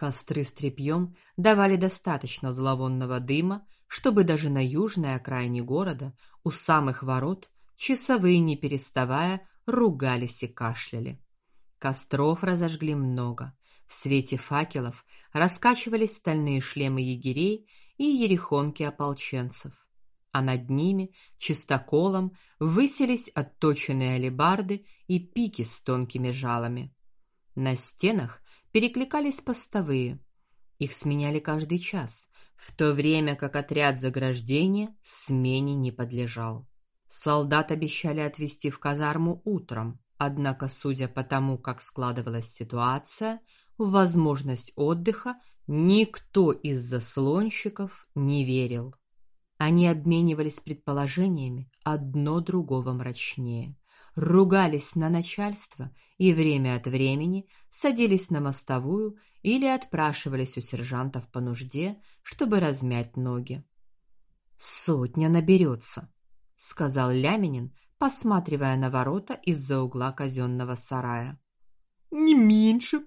Костры с тряпьем давали достаточно зловонного дыма, чтобы даже на южной окраине города, у самых ворот, часовые не переставая ругались и кашляли. Костров разожгли много. В свете факелов раскачивались стальные шлемы егерей и ерехонки ополченцев, а над ними чистоколом высились отточенные алебарды и пики с тонкими жалами. На стенах перекликались постовые. Их сменяли каждый час, в то время как отряд заграждения смене не подлежал. Солдат обещали отвезти в казарму утром, однако, судя по тому, как складывалась ситуация, возможность отдыха никто из заслонщиков не верил. Они обменивались предположениями, одно другого мрачнее ругались на начальство и время от времени садились на мостовую или отпрашивались у сержантов по нужде, чтобы размять ноги. Сотня наберется, сказал Ляминин, посматривая на ворота из-за угла казенного сарая. Не меньше,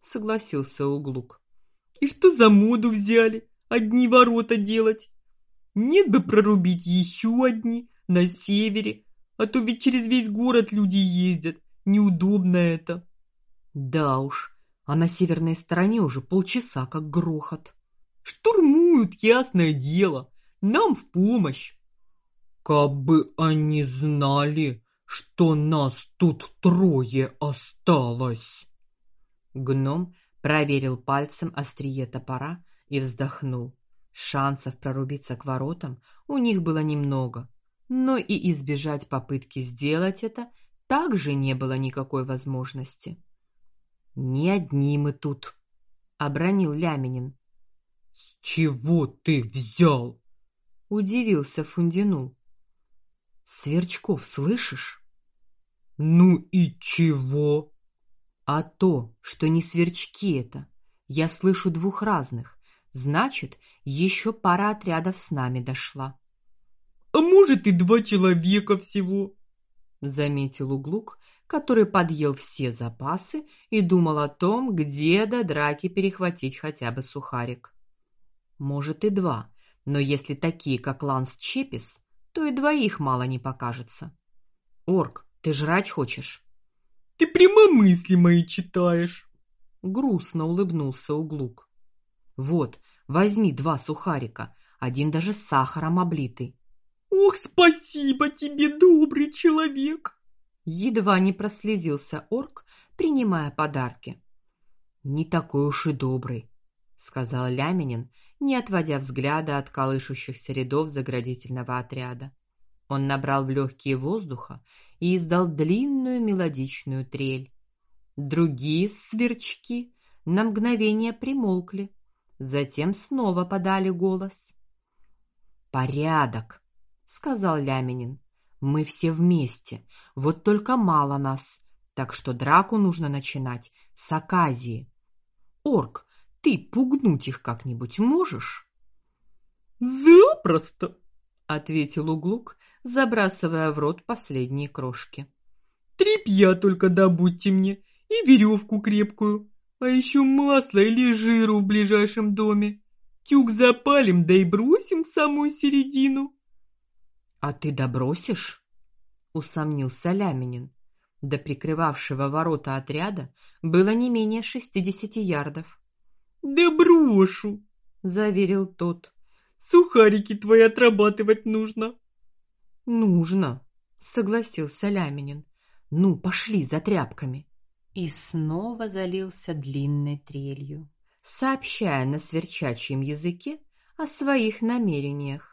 согласился Углук. И что за моду взяли одни ворота делать? Нет бы прорубить еще одни на севере, а то ведь через весь город люди ездят. Неудобно это. Да уж, а на северной стороне уже полчаса как грохот. Штурмуют, ясное дело. Нам в помощь. Как бы они знали, что нас тут трое осталось. Гном проверил пальцем острие топора и вздохнул. Шансов прорубиться к воротам у них было немного но и избежать попытки сделать это также не было никакой возможности. Не одни мы тут, обронил Ляминин. С чего ты взял? удивился Фундину. Сверчков слышишь? Ну и чего? А то, что не сверчки это. Я слышу двух разных. Значит, еще пара отрядов с нами дошла может и два человека всего, заметил Углук, который подъел все запасы и думал о том, где до драки перехватить хотя бы сухарик. Может и два, но если такие, как Ланс Чепис, то и двоих мало не покажется. Орк, ты жрать хочешь? Ты прямо мысли мои читаешь. Грустно улыбнулся Углук. Вот, возьми два сухарика, один даже с сахаром облитый. Ох, спасибо тебе, добрый человек. Едва не прослезился орк, принимая подарки. Не такой уж и добрый, сказал Ляминин, не отводя взгляда от колышущихся рядов заградительного отряда. Он набрал в легкие воздуха и издал длинную мелодичную трель. Другие сверчки на мгновение примолкли, затем снова подали голос. Порядок, сказал Ляминин. Мы все вместе. Вот только мало нас, так что драку нужно начинать с оказии. Орк, ты пугнуть их как-нибудь можешь? Запросто, ответил Углук, забрасывая в рот последние крошки. Трепья только добудьте мне и веревку крепкую, а еще масло или жиру в ближайшем доме. Тюк запалим, да и бросим в самую середину. А ты добросишь? усомнился Ляминин. До прикрывавшего ворота отряда было не менее шестидесяти ярдов. Да брошу, заверил тот. Сухарики твои отрабатывать нужно. Нужно, согласился Ляминин. Ну, пошли за тряпками. И снова залился длинной трелью, сообщая на сверчачьем языке о своих намерениях.